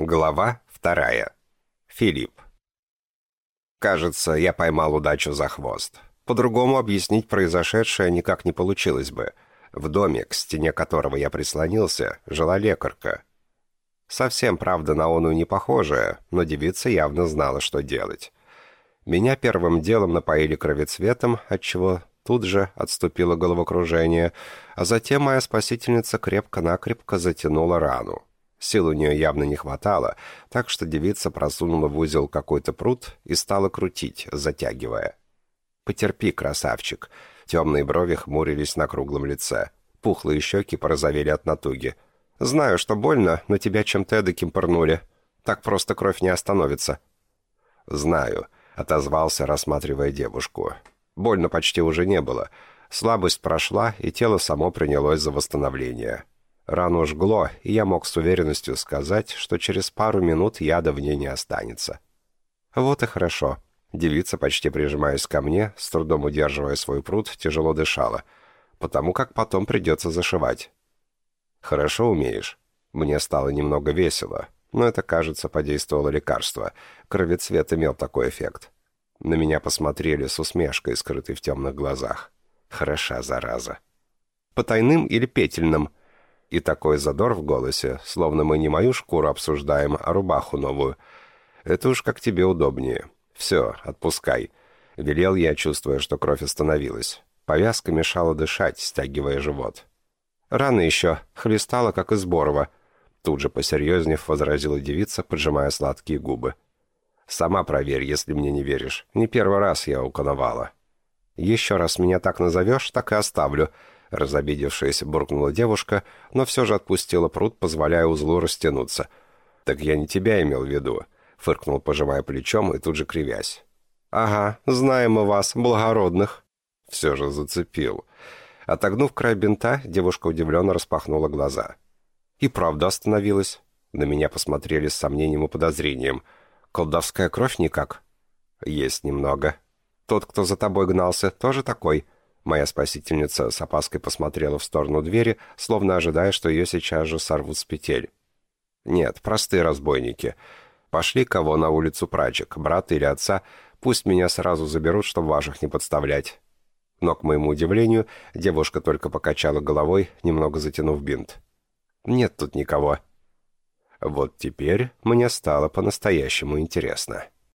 Глава вторая. Филипп. Кажется, я поймал удачу за хвост. По-другому объяснить произошедшее никак не получилось бы. В доме, к стене которого я прислонился, жила лекарка. Совсем, правда, на оную не похожая, но девица явно знала, что делать. Меня первым делом напоили кровецветом, отчего тут же отступило головокружение, а затем моя спасительница крепко-накрепко затянула рану. Сил у нее явно не хватало, так что девица просунула в узел какой-то пруд и стала крутить, затягивая. «Потерпи, красавчик!» Темные брови хмурились на круглом лице. Пухлые щеки порозовели от натуги. «Знаю, что больно, но тебя чем-то эдаким пырнули. Так просто кровь не остановится». «Знаю», — отозвался, рассматривая девушку. Больно почти уже не было. Слабость прошла, и тело само принялось за восстановление. Рану жгло, и я мог с уверенностью сказать, что через пару минут яда в ней не останется. Вот и хорошо. Девица, почти прижимаясь ко мне, с трудом удерживая свой пруд, тяжело дышала, потому как потом придется зашивать. «Хорошо умеешь». Мне стало немного весело, но это, кажется, подействовало лекарство. Кровецвет имел такой эффект. На меня посмотрели с усмешкой, скрытой в темных глазах. Хороша зараза. «Потайным или петельным?» И такой задор в голосе, словно мы не мою шкуру обсуждаем, а рубаху новую. Это уж как тебе удобнее. Все, отпускай. Велел я, чувствуя, что кровь остановилась. Повязка мешала дышать, стягивая живот. Рано еще, хлестала, как из Борова. Тут же, посерьезнев, возразила девица, поджимая сладкие губы. «Сама проверь, если мне не веришь. Не первый раз я уконовала». «Еще раз меня так назовешь, так и оставлю», Разобидевшись, буркнула девушка, но все же отпустила пруд, позволяя узлу растянуться. «Так я не тебя имел в виду», — фыркнул, пожимая плечом и тут же кривясь. «Ага, знаем мы вас, благородных». Все же зацепил. Отогнув край бинта, девушка удивленно распахнула глаза. И правда остановилась. На меня посмотрели с сомнением и подозрением. «Колдовская кровь никак?» «Есть немного. Тот, кто за тобой гнался, тоже такой?» Моя спасительница с опаской посмотрела в сторону двери, словно ожидая, что ее сейчас же сорвут с петель. «Нет, простые разбойники. Пошли кого на улицу прачек, брата или отца, пусть меня сразу заберут, чтобы ваших не подставлять». Но, к моему удивлению, девушка только покачала головой, немного затянув бинт. «Нет тут никого». Вот теперь мне стало по-настоящему интересно.